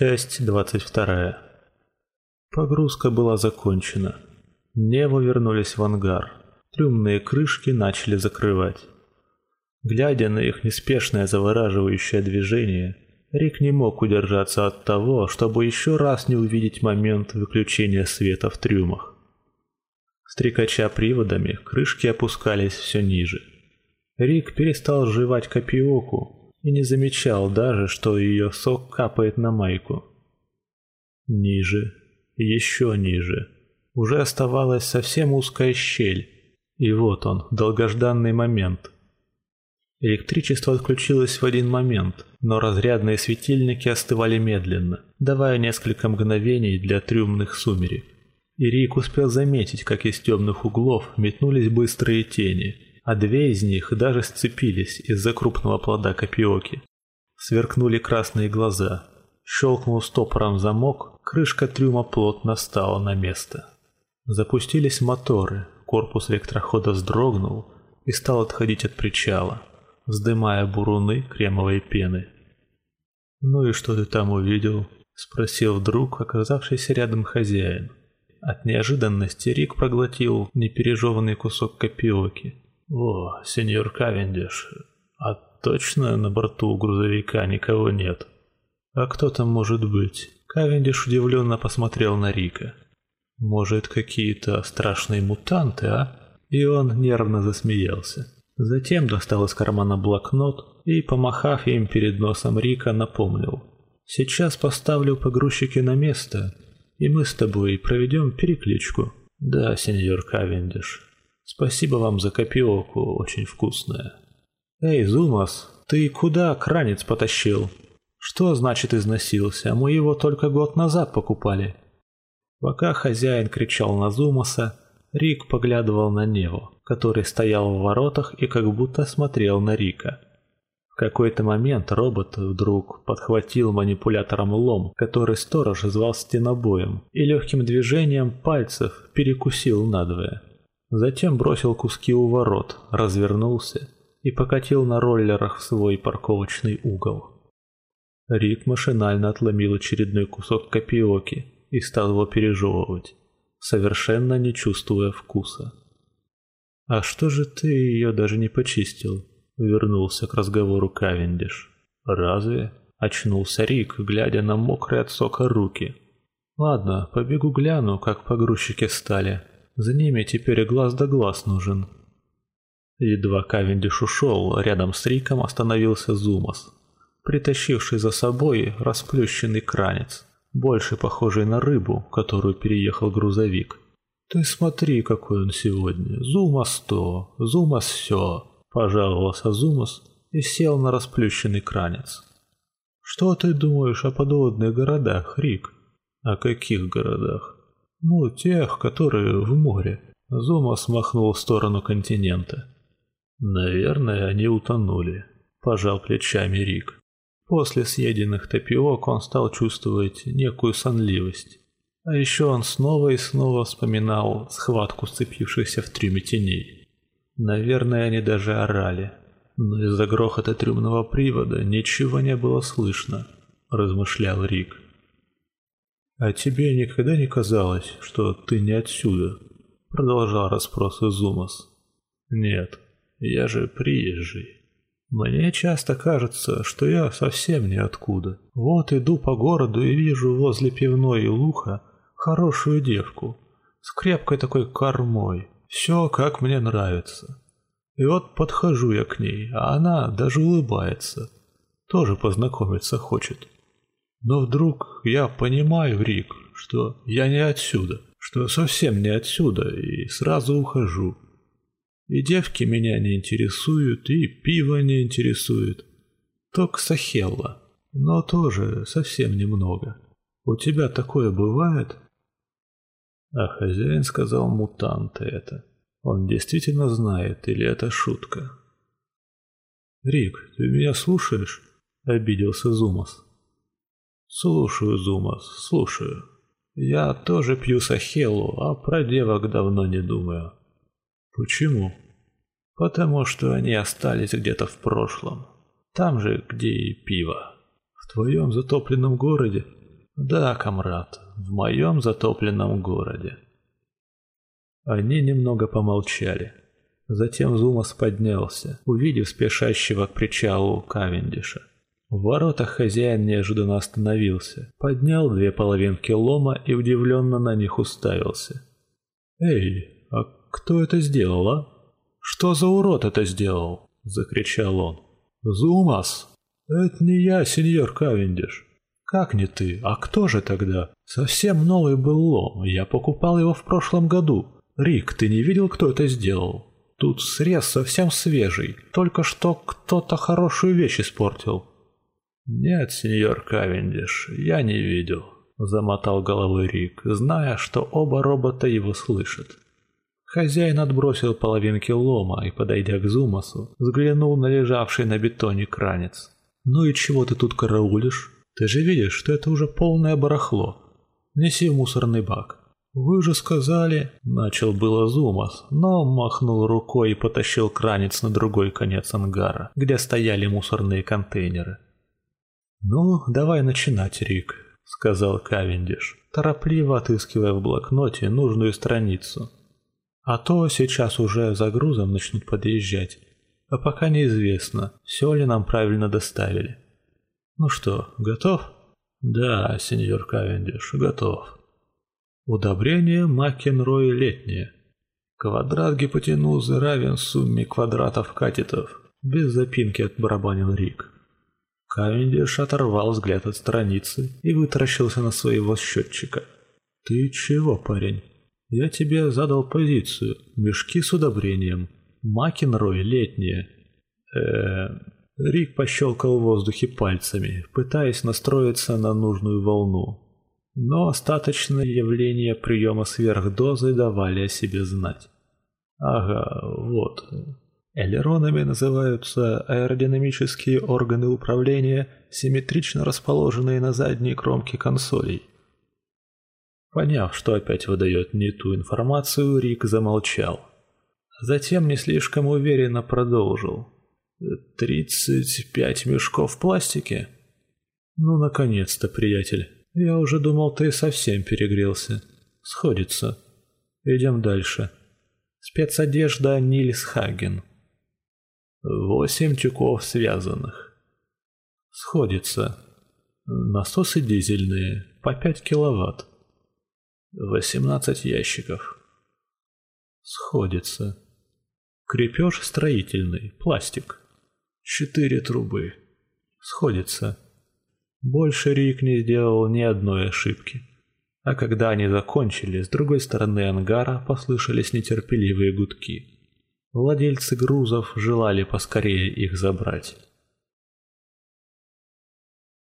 Часть 22. Погрузка была закончена. Нево вернулись в ангар. Трюмные крышки начали закрывать. Глядя на их неспешное завораживающее движение, Рик не мог удержаться от того, чтобы еще раз не увидеть момент выключения света в трюмах. Стрекача приводами, крышки опускались все ниже. Рик перестал жевать копиоку и не замечал даже, что ее сок капает на майку. Ниже, еще ниже. Уже оставалась совсем узкая щель. И вот он, долгожданный момент. Электричество отключилось в один момент, но разрядные светильники остывали медленно, давая несколько мгновений для трюмных сумерек и Рик успел заметить, как из темных углов метнулись быстрые тени, а две из них даже сцепились из-за крупного плода копиоки. Сверкнули красные глаза. Щелкнул стопором замок, крышка трюма плотно стала на место. Запустились моторы, корпус электрохода вздрогнул и стал отходить от причала, вздымая буруны кремовой пены. «Ну и что ты там увидел?» — спросил вдруг оказавшийся рядом хозяин. От неожиданности Рик проглотил непережеванный кусок копилки. «О, сеньор Кавендиш, а точно на борту грузовика никого нет?» «А кто там может быть?» Кавендиш удивленно посмотрел на Рика. «Может, какие-то страшные мутанты, а?» И он нервно засмеялся. Затем достал из кармана блокнот и, помахав им перед носом Рика, напомнил. «Сейчас поставлю погрузчики на место и мы с тобой проведем перекличку. Да, сеньор Кавендиш. Спасибо вам за копилку, очень вкусная. Эй, Зумас, ты куда кранец потащил? Что значит износился? Мы его только год назад покупали. Пока хозяин кричал на Зумаса, Рик поглядывал на Неву, который стоял в воротах и как будто смотрел на Рика какой-то момент робот вдруг подхватил манипулятором лом, который сторож звал стенобоем, и легким движением пальцев перекусил надвое. Затем бросил куски у ворот, развернулся и покатил на роллерах в свой парковочный угол. Рик машинально отломил очередной кусок копиоки и стал его пережевывать, совершенно не чувствуя вкуса. «А что же ты ее даже не почистил?» Вернулся к разговору Кавендиш. «Разве?» – очнулся Рик, глядя на мокрые от сока руки. «Ладно, побегу гляну, как погрузчики стали. За ними теперь глаз да глаз нужен». Едва Кавендиш ушел, рядом с Риком остановился Зумас, притащивший за собой расплющенный кранец, больше похожий на рыбу, которую переехал грузовик. «Ты смотри, какой он сегодня! Зумас то, Зумас все!» Пожаловался Зумус и сел на расплющенный кранец. «Что ты думаешь о подводных городах, Рик?» «О каких городах?» «Ну, тех, которые в море». Зумас махнул в сторону континента. «Наверное, они утонули», – пожал плечами Рик. После съеденных топиок он стал чувствовать некую сонливость. А еще он снова и снова вспоминал схватку сцепившихся в трюме теней. Наверное, они даже орали. Но из-за грохота трюмного привода ничего не было слышно, размышлял Рик. А тебе никогда не казалось, что ты не отсюда? Продолжал расспросы Зумас. Нет, я же приезжий. Мне часто кажется, что я совсем ниоткуда. Вот иду по городу и вижу возле пивной луха хорошую девку с крепкой такой кормой, все как мне нравится. И вот подхожу я к ней, а она даже улыбается. Тоже познакомиться хочет. Но вдруг я понимаю, Рик, что я не отсюда, что совсем не отсюда, и сразу ухожу. И девки меня не интересуют, и пиво не интересует. Только Сахелла, но тоже совсем немного. У тебя такое бывает?» А хозяин сказал мутанты это. Он действительно знает или это шутка? «Рик, ты меня слушаешь?» – обиделся Зумас. «Слушаю, Зумас, слушаю. Я тоже пью сахелу, а про девок давно не думаю». «Почему?» «Потому что они остались где-то в прошлом. Там же, где и пиво. В твоем затопленном городе?» Да, комрад, в моем затопленном городе. Они немного помолчали. Затем Зумас поднялся, увидев спешащего к причалу Кавендиша. В воротах хозяин неожиданно остановился, поднял две половинки лома и удивленно на них уставился. «Эй, а кто это сделал, а? Что за урод это сделал?» – закричал он. «Зумас! Это не я, сеньор Кавендиш. Как не ты? А кто же тогда? Совсем новый был лом, я покупал его в прошлом году. Рик, ты не видел, кто это сделал? Тут срез совсем свежий, только что кто-то хорошую вещь испортил». «Нет, сеньор Кавендиш, я не видел», — замотал головой Рик, зная, что оба робота его слышат. Хозяин отбросил половинки лома и, подойдя к Зумасу, взглянул на лежавший на бетоне кранец. «Ну и чего ты тут караулишь? Ты же видишь, что это уже полное барахло. Неси в мусорный бак». «Вы же сказали...» — начал было Зумас, но махнул рукой и потащил кранец на другой конец ангара, где стояли мусорные контейнеры. «Ну, давай начинать, Рик», — сказал Кавендиш, торопливо отыскивая в блокноте нужную страницу. «А то сейчас уже за грузом начнут подъезжать, а пока неизвестно, все ли нам правильно доставили. Ну что, готов?» «Да, сеньор Кавендиш, готов». Удобрение Макенрой летнее. Квадрат гипотенузы равен сумме квадратов катетов. Без запинки отбарабанил Рик. Кавендиш оторвал взгляд от страницы и вытаращился на своего счетчика. «Ты чего, парень? Я тебе задал позицию. Мешки с удобрением. Макенрой летние». Э, Рик пощелкал в воздухе пальцами, пытаясь настроиться на нужную волну. Но остаточные явления приема сверхдозы давали о себе знать. Ага, вот. Элеронами называются аэродинамические органы управления, симметрично расположенные на задней кромке консолей. Поняв, что опять выдает не ту информацию, Рик замолчал. Затем не слишком уверенно продолжил. «Тридцать пять мешков пластики?» «Ну, наконец-то, приятель. Я уже думал, ты совсем перегрелся. Сходится. Идем дальше. Спецодежда Нильс Хаген». Восемь тюков связанных. Сходится. Насосы дизельные, по 5 киловатт. Восемнадцать ящиков. Сходится. Крепеж строительный, пластик. Четыре трубы. Сходится. Больше Рик не сделал ни одной ошибки. А когда они закончили, с другой стороны ангара послышались нетерпеливые гудки. Владельцы грузов желали поскорее их забрать.